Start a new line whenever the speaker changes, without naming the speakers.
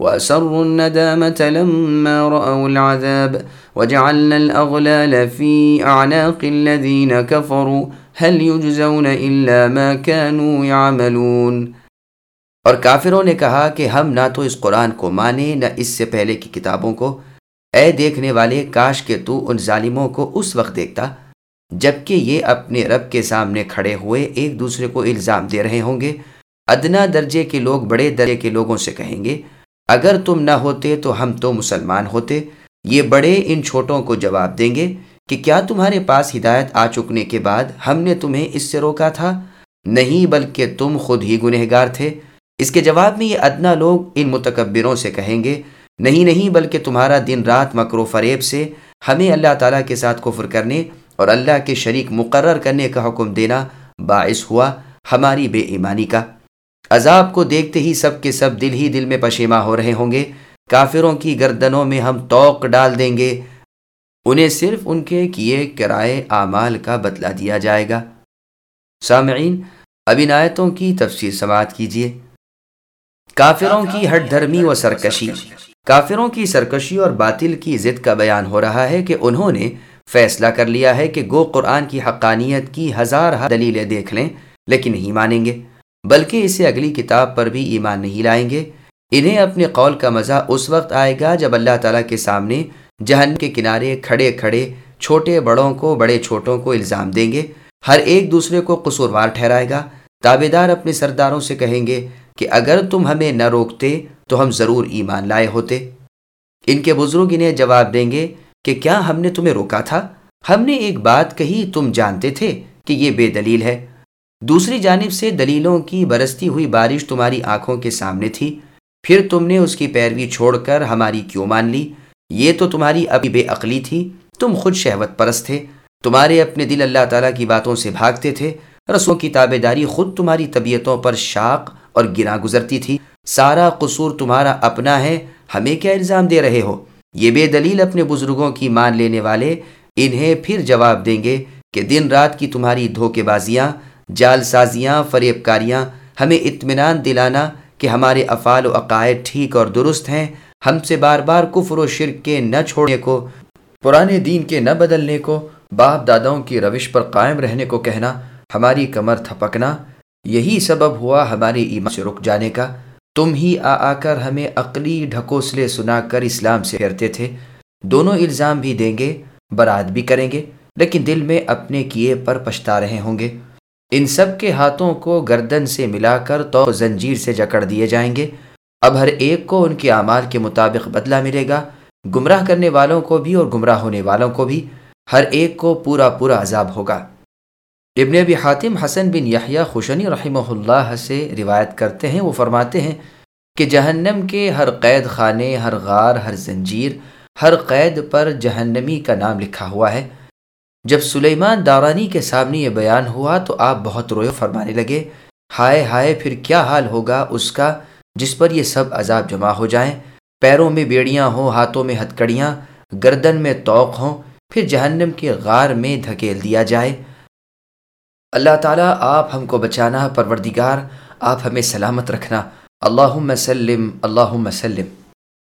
وأسروا الندامة لما رأوا العذاب وجعلنا الأغلال في أعناق الذين كفروا. هل يجزون إلا ما كانوا يعملون؟
اور کافروں نے کہا کہ ہم نہ تو اس قرآن کو مانیں، نہ اس سے پہلے کی کتابوں کو۔ اے دیکھنے والے، کاش کہ تو ان ظالموں کو اس وقت دیکھتا جبکہ یہ اپنے رب کے سامنے کھڑے ہوئے ایک دوسرے کو الزام دے رہے ہوں گے۔ ادنا درجے کے لوگ بڑے درجے کے لوگوں سے کہیں گے اگر تم نہ ہوتے تو ہم تو مسلمان ہوتے۔ یہ بڑے ان چھوٹوں کو جواب دیں گے کہ کیا تمہارے پاس ہدایت آ چکنے کے بعد ہم نے تمہیں اس سے روکا تھا؟ نہیں، بلکہ تم خود ہی گنہگار تھے۔ اس کے جواب میں یہ ادنا لوگ ان متکبروں سے کہیں گے، نہیں نہیں، بلکہ تمہارا دن رات مکر و فریب سے ہمیں اللہ تعالیٰ کے ساتھ کفر کرنے اور اللہ کے شریک مقرر کرنے کا حکم دینا باعث ہوا ہماری بے ایمانی کا۔ عذاب کو دیکھتے ہی سب کے سب دل ہی دل میں پشیما ہو رہے ہوں گے۔ کافروں کی گردنوں میں ہم توق ڈال دیں گے۔ انہیں صرف ان کے کیے کرائے اعمال کا بدلہ دیا جائے گا۔ سامعین، اب ان آیتوں کی تفسیر سماعت کیجیے۔ کافروں کی ہٹ دھرمی و سرکشی۔ کافروں کی سرکشی اور باطل کی ضد کا بیان ہو رہا ہے کہ انہوں نے فیصلہ کر لیا ہے کہ گو قرآن کی حقانیت کی ہزار دلیلیں دیکھ لیں، لیکن نہیں مانیں گے۔ بلکہ اسے اگلی کتاب پر بھی ایمان نہیں لائیں گے۔ انہیں اپنے قول کا مزہ اس وقت آئے گا جب اللہ تعالیٰ کے سامنے جہن کے کنارے کھڑے کھڑے چھوٹے بڑوں کو، بڑے چھوٹوں کو الزام دیں گے۔ ہر ایک دوسرے کو قصوروار ٹھہرائے گا۔ تابے دار اپنے سرداروں سے کہیں گے کہ اگر تم ہمیں نہ روکتے تو ہم ضرور ایمان لائے ہوتے۔ ان کے بزرگ انہیں جواب دیں گے کہ کیا ہم نے تمہیں روکا تھا؟ ہم نے ایک بات کہی، تم جانتے تھے کہ یہ بے دلیل ہے۔ دوسری جانب سے دلیلوں کی برستی ہوئی بارش تمہاری آنکھوں کے سامنے تھی، پھر تم نے اس کی پیروی چھوڑ کر ہماری کیوں مان لی؟ یہ تو تمہاری ابھی بے عقلی تھی، تم خود شہوت پرست تھے۔ تمہارے اپنے دل اللہ تعالیٰ کی باتوں سے بھاگتے تھے۔ رسوں کی تابے داری خود تمہاری طبیعتوں پر شاق اور گرا گزرتی تھی۔ سارا قصور تمہارا اپنا ہے، ہمیں کیا الزام دے رہے ہو؟ یہ بے دلیل اپنے بزرگوں کی مان لینے والے انہیں پھر جواب دیں گے کہ دن رات کی تمہاری دھوکے بازیاں جال سازیاں، فریب کاریاں، ہمیں اطمینان دلانا کہ ہمارے افعال و عقائد ٹھیک اور درست ہیں، ہم سے بار بار کفر و شرک کے نہ چھوڑنے کو، پرانے دین کے نہ بدلنے کو، باپ داداؤں کی روش پر قائم رہنے کو کہنا، ہماری کمر تھپکنا، یہی سبب ہوا ہمارے ایمان سے رک جانے کا۔ تم ہی آ آ کر ہمیں عقلی ڈھکوسلے سنا کر اسلام سے پھیرتے تھے۔ دونوں الزام بھی دیں گے برات بھی کریں گے، لیکن دل میں اپنے کیے پر پچھتا رہے ہوں گے۔ ان سب کے ہاتھوں کو گردن سے ملا کر تو زنجیر سے جکڑ دیے جائیں گے۔ اب ہر ایک کو ان کے اعمال کے مطابق بدلہ ملے گا۔ گمراہ کرنے والوں کو بھی اور گمراہ ہونے والوں کو بھی ہر ایک کو پورا پورا عذاب ہوگا۔ ابن ابی حاتم حسن بن یحییٰ خوشنی رحمہ اللہ سے روایت کرتے ہیں۔ وہ فرماتے ہیں کہ جہنم کے ہر قید خانے، ہر غار، ہر زنجیر، ہر قید پر جہنمی کا نام لکھا ہوا ہے۔ جب سلیمان دارانی کے سامنے یہ بیان ہوا تو آپ بہت روئے فرمانے لگے، ہائے ہائے، پھر کیا حال ہوگا اس کا جس پر یہ سب عذاب جمع ہو جائیں؟ پیروں میں بیڑیاں ہوں، ہاتھوں میں ہتکڑیاں، گردن میں توق ہوں، پھر جہنم کے غار میں دھکیل دیا جائے۔ اللہ تعالیٰ، آپ ہم کو بچانا، پروردگار، آپ ہمیں سلامت رکھنا۔ اللہ سلم اللہ سلم۔